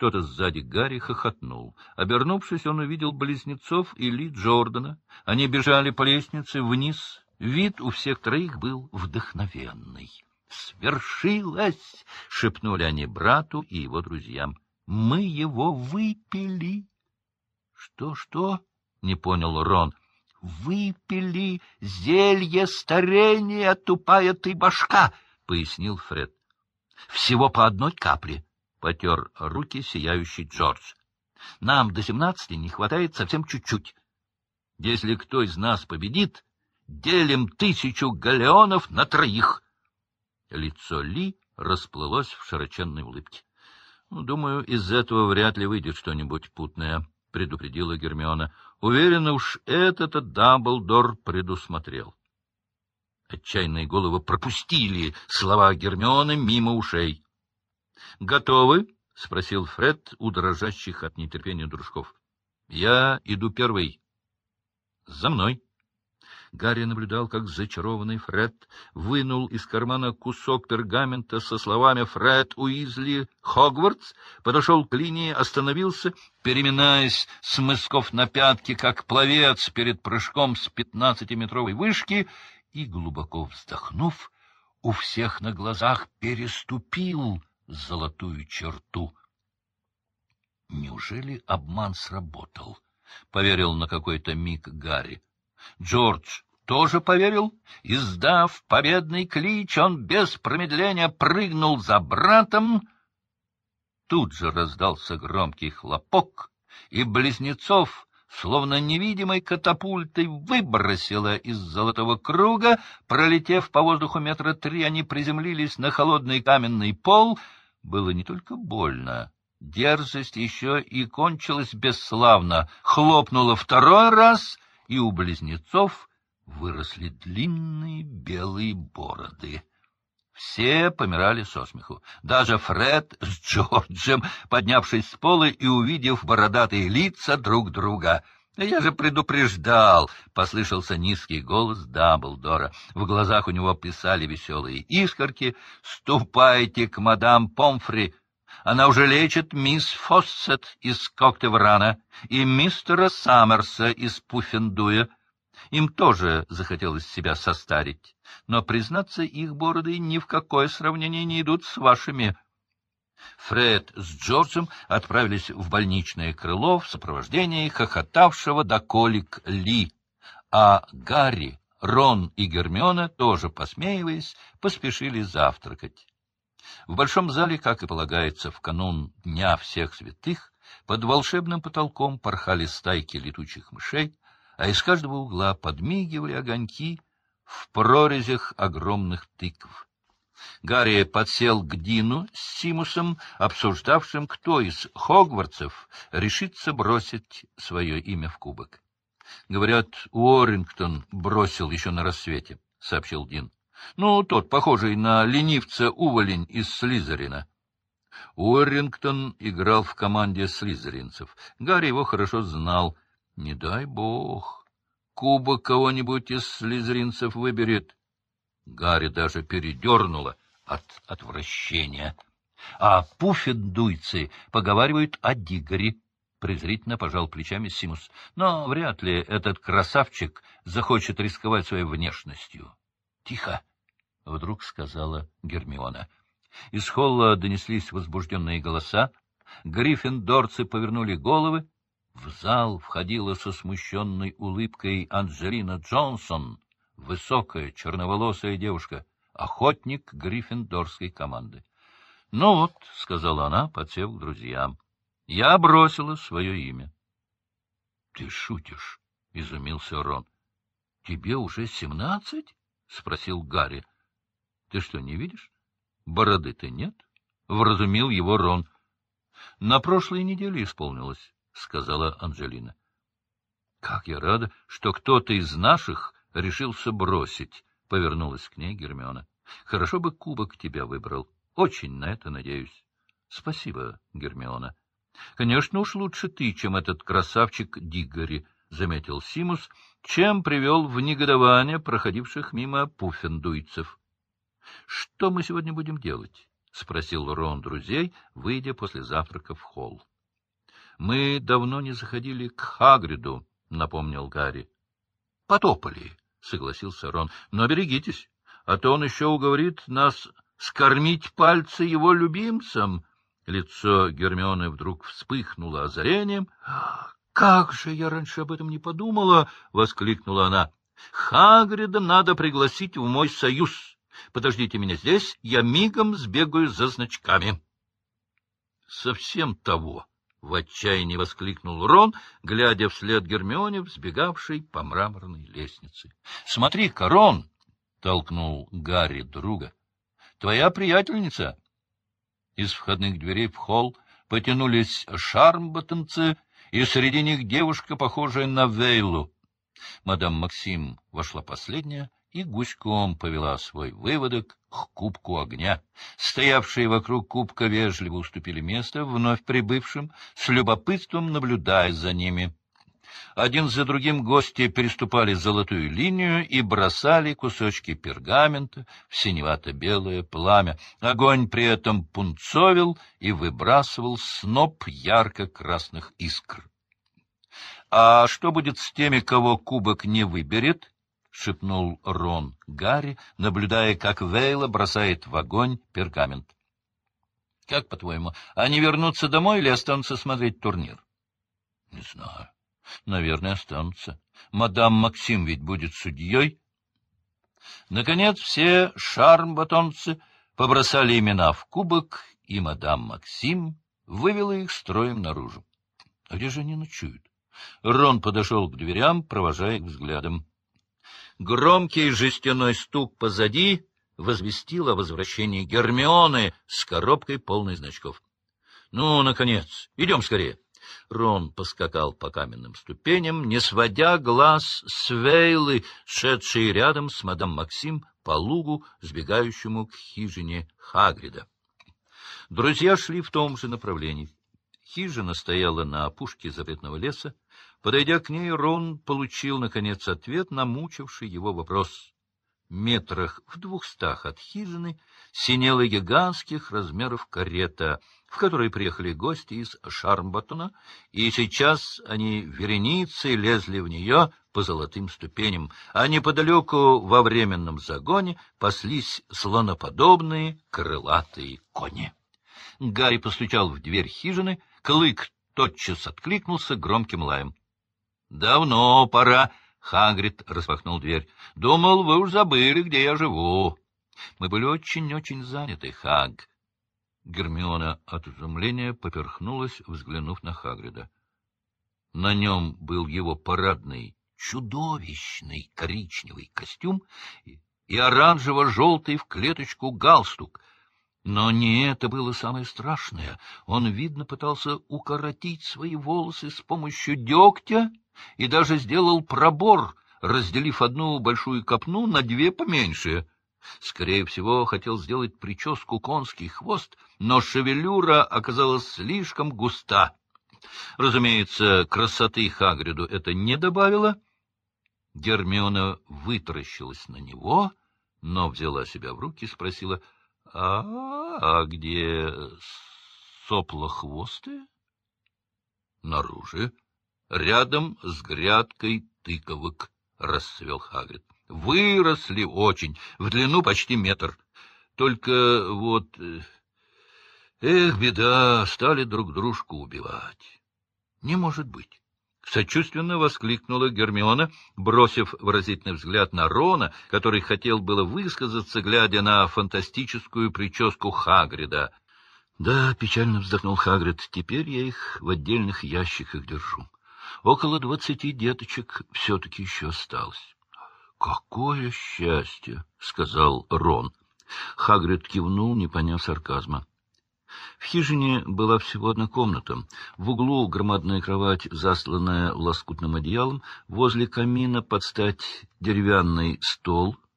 Кто-то сзади Гарри хохотнул. Обернувшись, он увидел близнецов и Ли Джордана. Они бежали по лестнице вниз. Вид у всех троих был вдохновенный. «Свершилось!» — шепнули они брату и его друзьям. «Мы его выпили!» «Что, что?» — не понял Рон. «Выпили зелье старения, тупая ты башка!» — пояснил Фред. «Всего по одной капле!» — потер руки сияющий Джордж. «Нам до семнадцати не хватает совсем чуть-чуть. Если кто из нас победит, делим тысячу галеонов на троих!» Лицо Ли расплылось в широченной улыбке. «Ну, — Думаю, из этого вряд ли выйдет что-нибудь путное, — предупредила Гермиона. — Уверена, уж этот-то Дамблдор предусмотрел. Отчаянные головы пропустили слова Гермионы мимо ушей. — Готовы? — спросил Фред у дрожащих от нетерпения дружков. — Я иду первый. — За мной. Гарри наблюдал, как зачарованный Фред вынул из кармана кусок пергамента со словами «Фред Уизли Хогвартс», подошел к линии, остановился, переминаясь с мысков на пятки, как пловец перед прыжком с пятнадцатиметровой вышки, и, глубоко вздохнув, у всех на глазах переступил золотую черту. Неужели обман сработал? — поверил на какой-то миг Гарри. Джордж тоже поверил. Издав победный клич, он без промедления прыгнул за братом. Тут же раздался громкий хлопок, и близнецов, словно невидимой катапультой, выбросило из золотого круга. Пролетев по воздуху метра три, они приземлились на холодный каменный пол. Было не только больно. Дерзость еще и кончилась бесславно. Хлопнула второй раз — и у близнецов выросли длинные белые бороды. Все помирали со смеху. Даже Фред с Джорджем, поднявшись с пола и увидев бородатые лица друг друга. «Я же предупреждал!» — послышался низкий голос Дамблдора. В глазах у него писали веселые искорки. «Ступайте к мадам Помфри!» Она уже лечит мисс Фоссет из Коктеврана и мистера Саммерса из Пуффендуя. Им тоже захотелось себя состарить, но, признаться, их бороды ни в какое сравнение не идут с вашими. Фред с Джорджем отправились в больничное крыло в сопровождении хохотавшего до колик Ли, а Гарри, Рон и Гермиона, тоже посмеиваясь, поспешили завтракать. В большом зале, как и полагается, в канун Дня всех святых, под волшебным потолком порхали стайки летучих мышей, а из каждого угла подмигивали огоньки в прорезях огромных тыкв. Гарри подсел к Дину с Симусом, обсуждавшим, кто из хогвартсов решится бросить свое имя в кубок. — Говорят, Уоррингтон бросил еще на рассвете, — сообщил Дин. Ну, тот, похожий на ленивца-уволень из Слизерина. Уоррингтон играл в команде слизеринцев. Гарри его хорошо знал. Не дай бог, кубок кого-нибудь из слизеринцев выберет. Гарри даже передернуло от отвращения. А пуффендуйцы поговаривают о Дигоре. Презрительно пожал плечами Симус. Но вряд ли этот красавчик захочет рисковать своей внешностью. — Тихо! — вдруг сказала Гермиона. Из холла донеслись возбужденные голоса. Гриффиндорцы повернули головы. В зал входила со смущенной улыбкой Анджелина Джонсон, высокая черноволосая девушка, охотник гриффиндорской команды. — Ну вот, — сказала она, подсев к друзьям, — я бросила свое имя. — Ты шутишь? — изумился Рон. — Тебе уже семнадцать? — спросил Гарри. Ты что, не видишь? Бороды-то нет. Вразумил его Рон. На прошлой неделе исполнилось, — сказала Анжелина. Как я рада, что кто-то из наших решился бросить, — повернулась к ней Гермиона. Хорошо бы кубок тебя выбрал. Очень на это надеюсь. Спасибо, Гермиона. Конечно, уж лучше ты, чем этот красавчик Диггори, — заметил Симус, чем привел в негодование проходивших мимо пуффендуйцев. Что мы сегодня будем делать? — спросил Рон друзей, выйдя после завтрака в холл. — Мы давно не заходили к Хагриду, — напомнил Гарри. — Потопали, — согласился Рон. — Но берегитесь, а то он еще уговорит нас скормить пальцы его любимцам. Лицо Гермионы вдруг вспыхнуло озарением. — Как же я раньше об этом не подумала! — воскликнула она. — Хагрида надо пригласить в мой союз. Подождите меня здесь, я мигом сбегаю за значками. — Совсем того! — в отчаянии воскликнул Рон, глядя вслед Гермионе, взбегавшей по мраморной лестнице. — Смотри-ка, Рон! — толкнул Гарри друга. — Твоя приятельница! Из входных дверей в холл потянулись шармботанцы, и среди них девушка, похожая на Вейлу. Мадам Максим вошла последняя и гуськом повела свой выводок к кубку огня. Стоявшие вокруг кубка вежливо уступили место вновь прибывшим, с любопытством наблюдая за ними. Один за другим гости переступали золотую линию и бросали кусочки пергамента в синевато-белое пламя. Огонь при этом пунцовил и выбрасывал сноп ярко-красных искр. — А что будет с теми, кого кубок не выберет? — шепнул Рон Гарри, наблюдая, как Вейла бросает в огонь пергамент. — Как, по-твоему, они вернутся домой или останутся смотреть турнир? — Не знаю. Наверное, останутся. Мадам Максим ведь будет судьей. Наконец все шармбатонцы побросали имена в кубок, и мадам Максим вывела их строем наружу. Где же они ночуют? Рон подошел к дверям, провожая их взглядом. Громкий жестяной стук позади возвестил о возвращении Гермионы с коробкой полной значков. — Ну, наконец, идем скорее. Рон поскакал по каменным ступеням, не сводя глаз с Вейлы, шедшей рядом с мадам Максим по лугу, сбегающему к хижине Хагрида. Друзья шли в том же направлении. Хижина стояла на опушке запретного леса. Подойдя к ней, Рон получил, наконец, ответ на мучивший его вопрос. Метрах в двухстах от хижины синела гигантских размеров карета, в которой приехали гости из Шармбаттона, и сейчас они вереницей лезли в нее по золотым ступеням, а неподалеку во временном загоне паслись слоноподобные крылатые кони. Гарри постучал в дверь хижины, Клык тотчас откликнулся громким лаем. — Давно пора, — Хагрид распахнул дверь. — Думал, вы уж забыли, где я живу. Мы были очень-очень заняты, Хаг. Гермиона от изумления поперхнулась, взглянув на Хагрида. На нем был его парадный, чудовищный коричневый костюм и оранжево-желтый в клеточку галстук — но не это было самое страшное. Он, видно, пытался укоротить свои волосы с помощью дегтя и даже сделал пробор, разделив одну большую копну на две поменьше. Скорее всего, хотел сделать прическу конский хвост, но шевелюра оказалась слишком густа. Разумеется, красоты Хагриду это не добавило. Гермиона вытаращилась на него, но взяла себя в руки и спросила —— А, а где соплохвостые? — Наружу, рядом с грядкой тыковок, — расцвел Хагрид. — Выросли очень, в длину почти метр. Только вот... Э, эх, беда, стали друг дружку убивать. Не может быть. Сочувственно воскликнула Гермиона, бросив выразительный взгляд на Рона, который хотел было высказаться, глядя на фантастическую прическу Хагрида. — Да, — печально вздохнул Хагрид, — теперь я их в отдельных ящиках держу. Около двадцати деточек все-таки еще осталось. — Какое счастье! — сказал Рон. Хагрид кивнул, не поняв сарказма. В хижине была всего одна комната. В углу громадная кровать, засланная лоскутным одеялом, возле камина под стать деревянный стол —